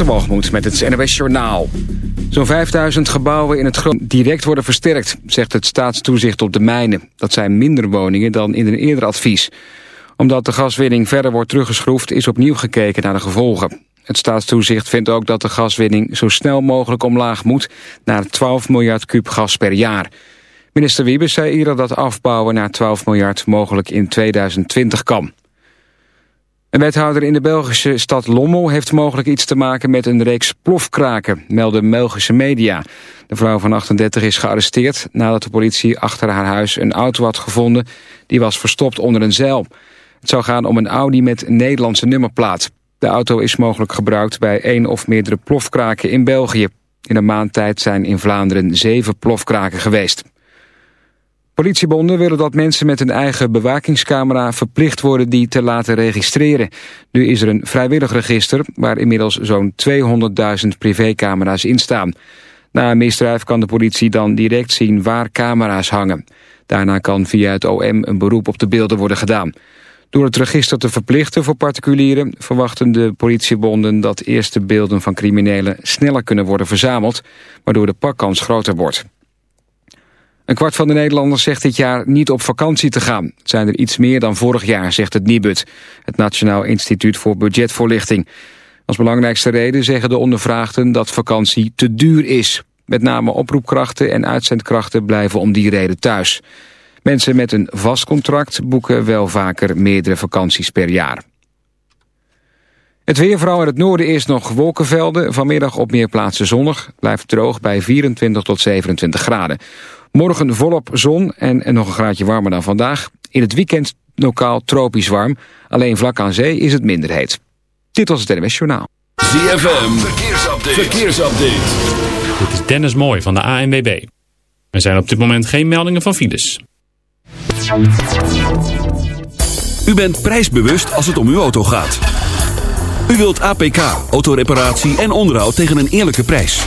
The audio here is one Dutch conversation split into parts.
Waterwalgemoed met het NWS Journaal. Zo'n 5000 gebouwen in het groot direct worden versterkt, zegt het staatstoezicht op de mijnen. Dat zijn minder woningen dan in een eerder advies. Omdat de gaswinning verder wordt teruggeschroefd, is opnieuw gekeken naar de gevolgen. Het staatstoezicht vindt ook dat de gaswinning zo snel mogelijk omlaag moet... naar 12 miljard kub gas per jaar. Minister Wiebes zei eerder dat afbouwen naar 12 miljard mogelijk in 2020 kan. Een wethouder in de Belgische stad Lommel heeft mogelijk iets te maken met een reeks plofkraken, melden Belgische media. De vrouw van 38 is gearresteerd nadat de politie achter haar huis een auto had gevonden die was verstopt onder een zeil. Het zou gaan om een Audi met Nederlandse nummerplaat. De auto is mogelijk gebruikt bij één of meerdere plofkraken in België. In een maand tijd zijn in Vlaanderen zeven plofkraken geweest. Politiebonden willen dat mensen met een eigen bewakingscamera verplicht worden die te laten registreren. Nu is er een vrijwillig register waar inmiddels zo'n 200.000 privécamera's in staan. Na een misdrijf kan de politie dan direct zien waar camera's hangen. Daarna kan via het OM een beroep op de beelden worden gedaan. Door het register te verplichten voor particulieren verwachten de politiebonden dat eerste beelden van criminelen sneller kunnen worden verzameld, waardoor de pakkans groter wordt. Een kwart van de Nederlanders zegt dit jaar niet op vakantie te gaan. Het zijn er iets meer dan vorig jaar, zegt het NIBUD, het Nationaal Instituut voor Budgetvoorlichting. Als belangrijkste reden zeggen de ondervraagden dat vakantie te duur is. Met name oproepkrachten en uitzendkrachten blijven om die reden thuis. Mensen met een vast contract boeken wel vaker meerdere vakanties per jaar. Het weer, vooral in het noorden, is nog wolkenvelden. Vanmiddag op meer plaatsen zonnig. Blijft droog bij 24 tot 27 graden. Morgen volop zon en, nog een graadje warmer dan vandaag. In het weekend lokaal tropisch warm. Alleen vlak aan zee is het minder heet. Dit was het NWS Journaal. ZFM, verkeersupdate. verkeersupdate. Dit is Dennis Mooi van de ANWB. Er zijn op dit moment geen meldingen van files. U bent prijsbewust als het om uw auto gaat. U wilt APK, autoreparatie en onderhoud tegen een eerlijke prijs.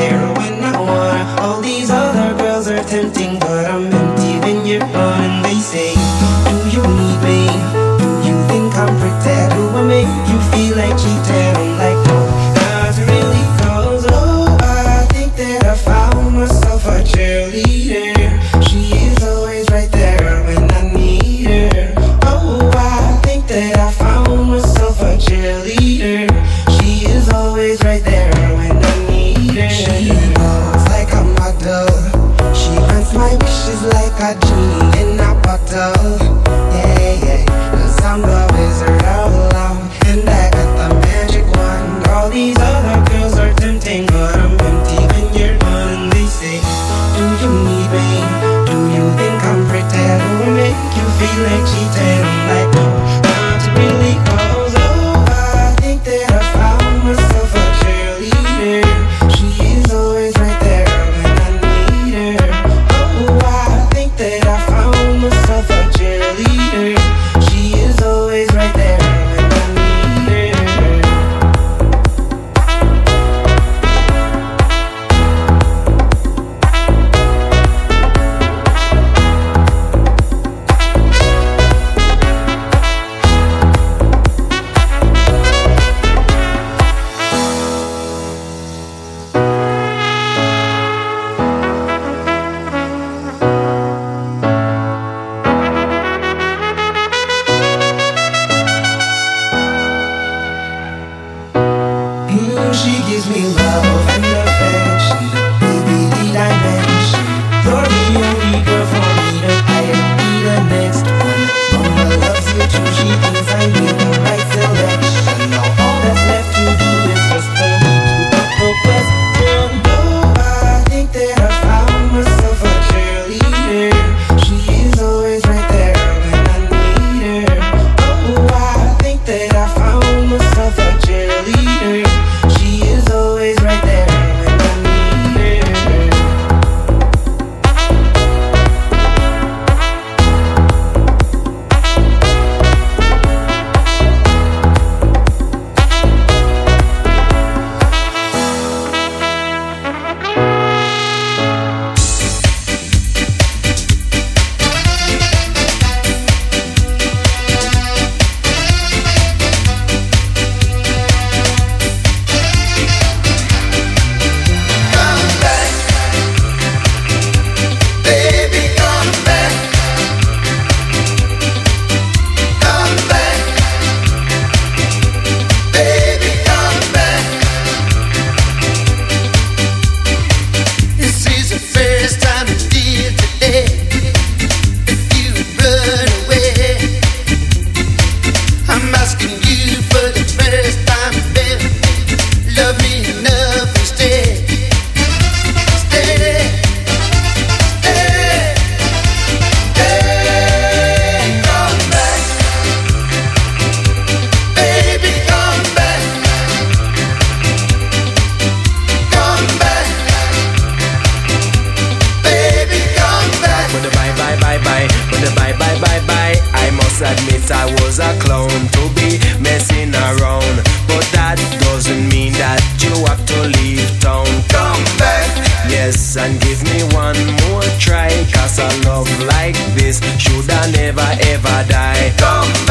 and give me one more try. Cause a love like this should I never ever die. Come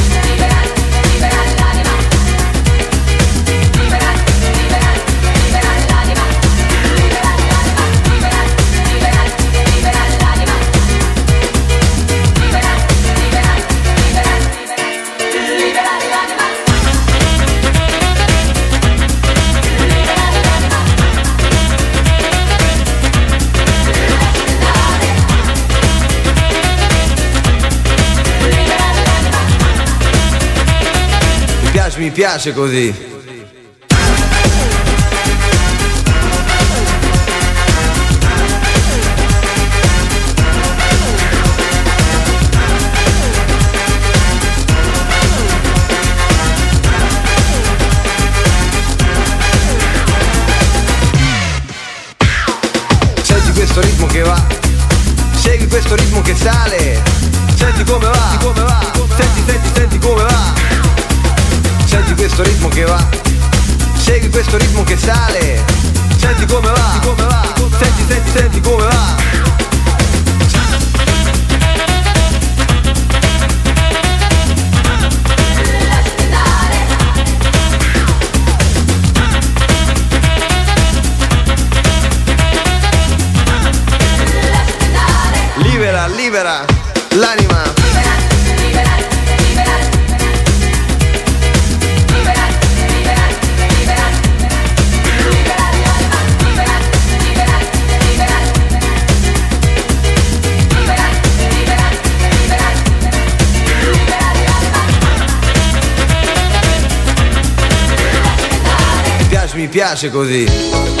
mi piace così. piace così.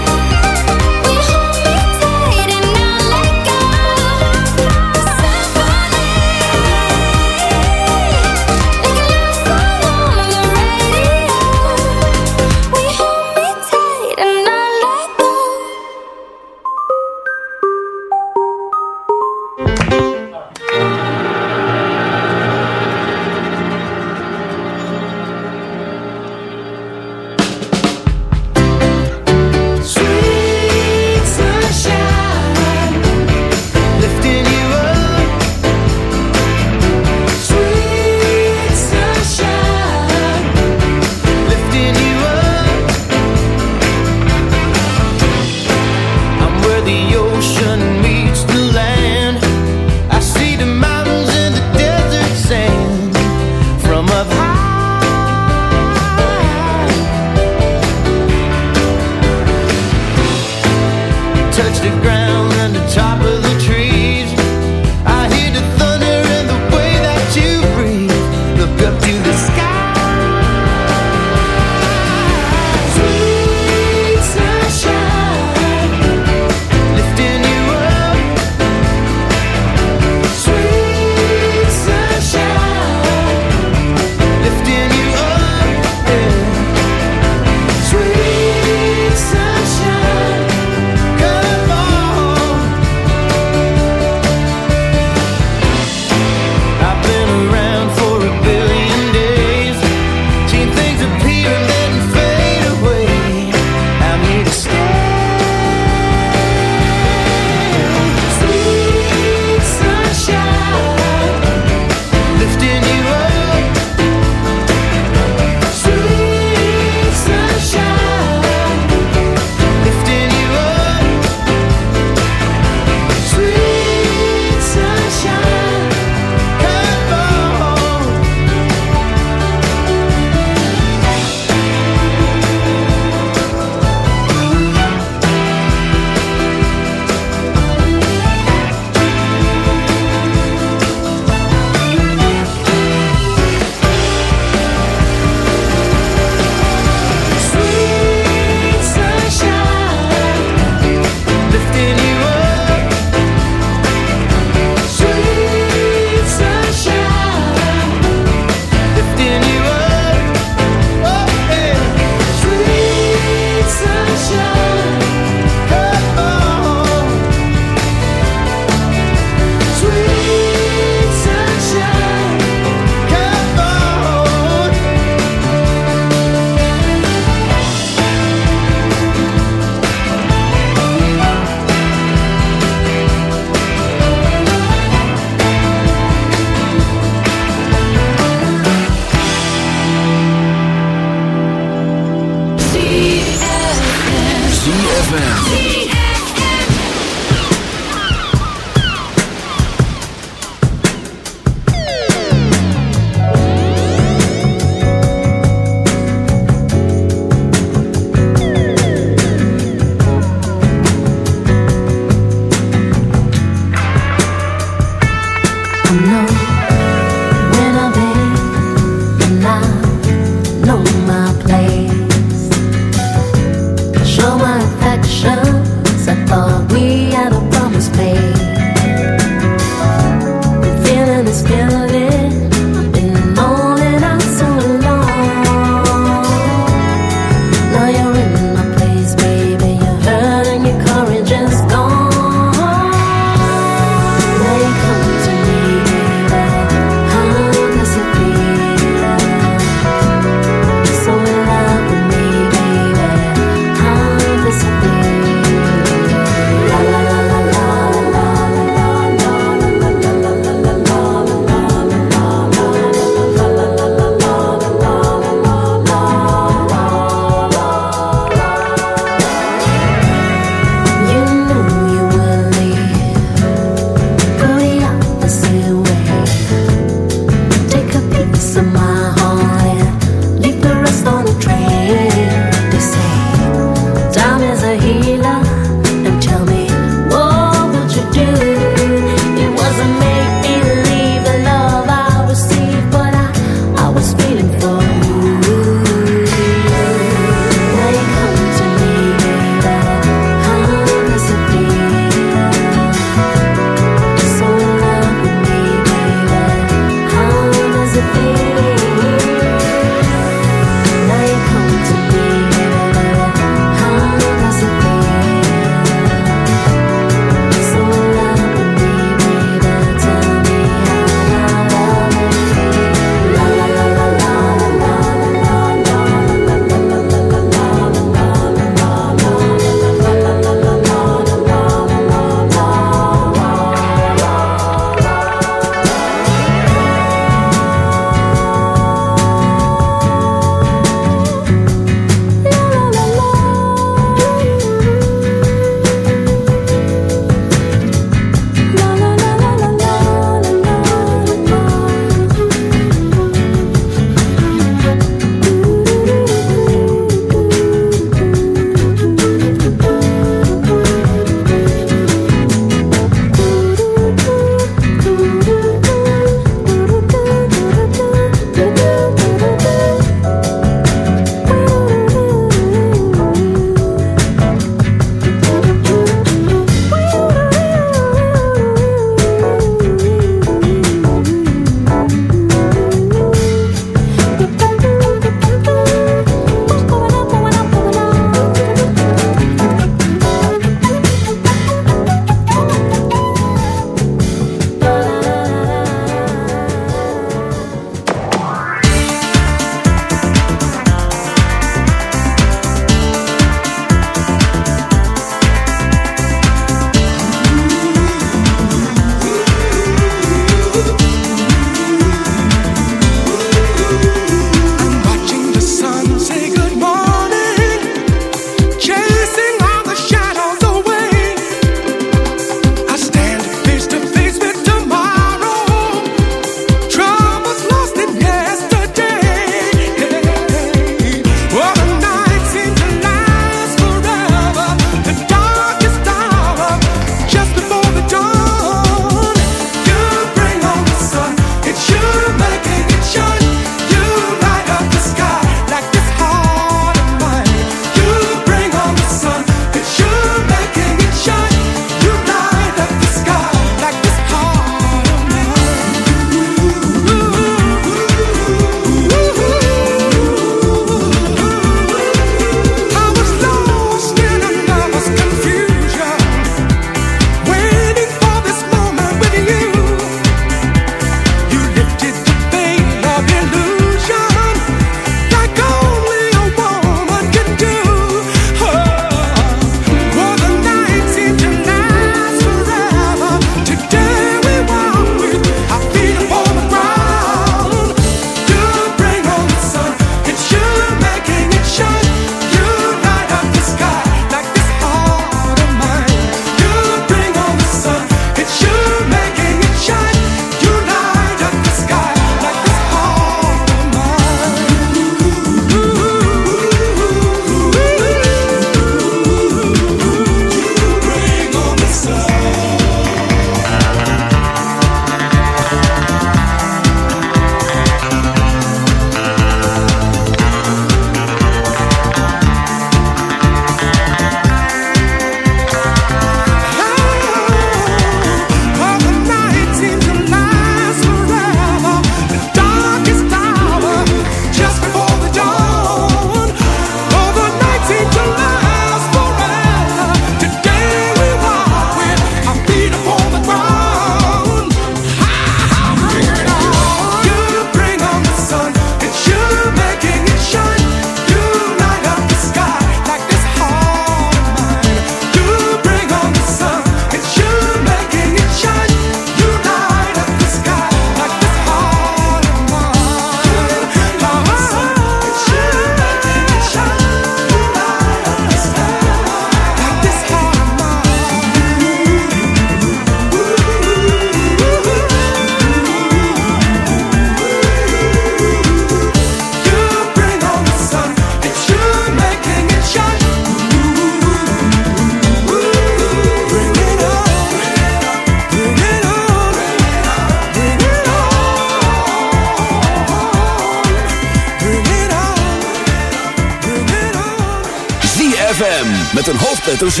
Met een hoofdletter Z.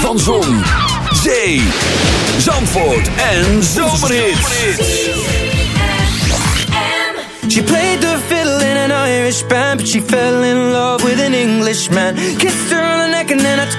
Van Zon, Zee, Zandvoort en Zomerhits. She played the fiddle in an Irish band, but she fell in love with an Englishman. Kissed her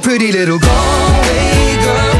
pretty little Galway girl.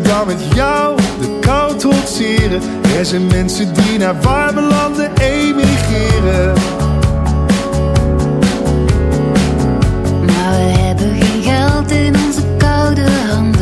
dan met jou de kou trotseren. Er zijn mensen die naar warme landen emigreren. Maar we hebben geen geld in onze koude handen.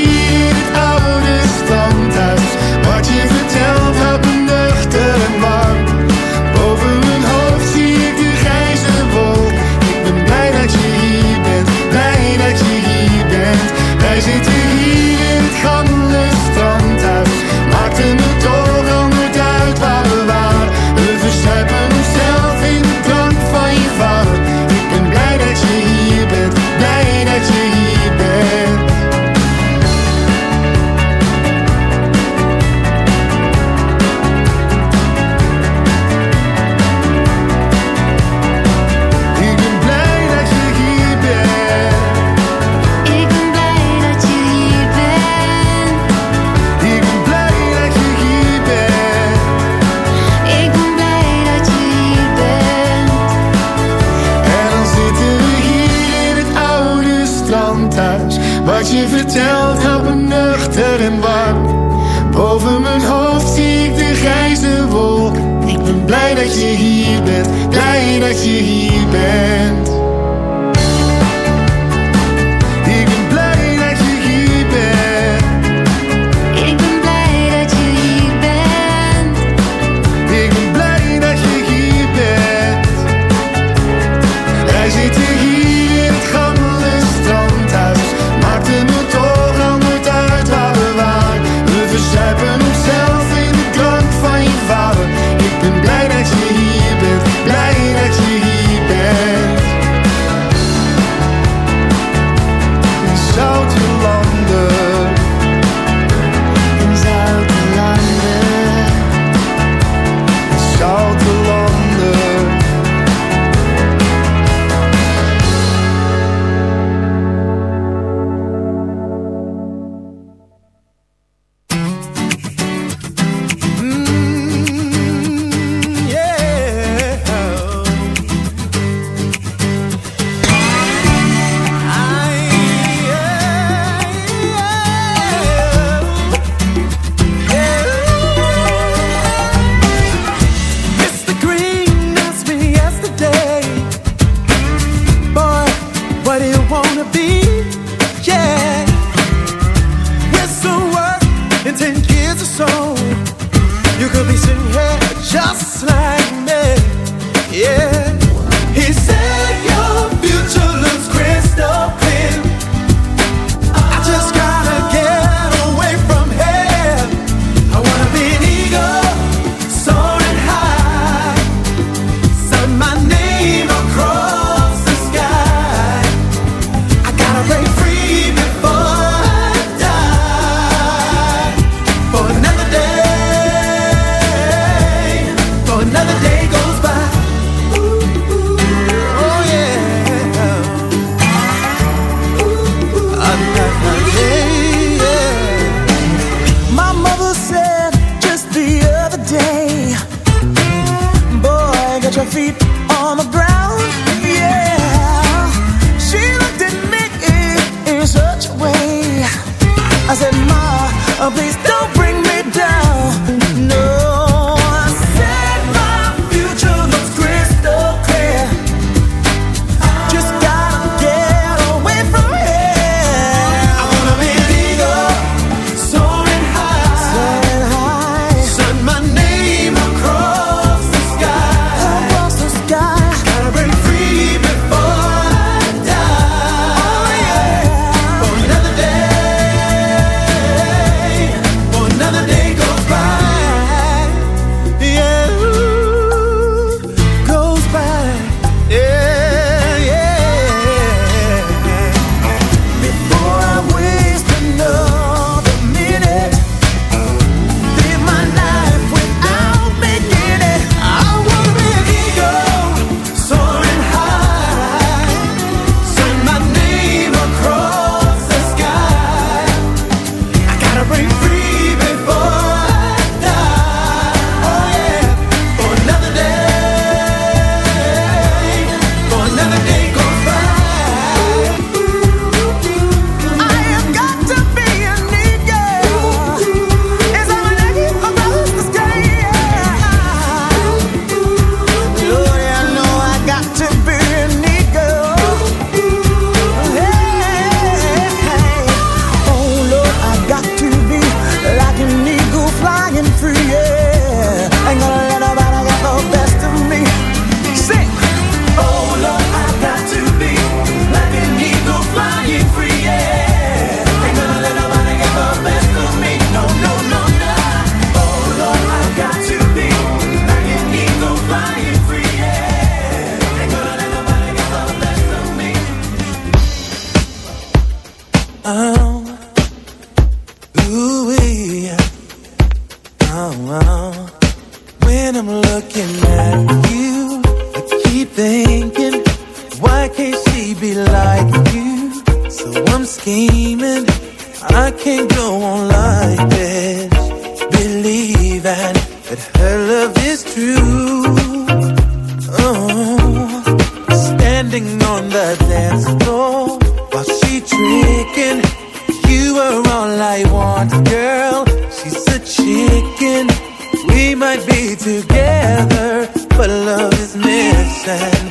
can't she be like you? So I'm scheming. I can't go on like this. Believing that her love is true. Oh, standing on the dance floor while she tricking. You are all I want, girl. She's a chicken. We might be together, but love is missing.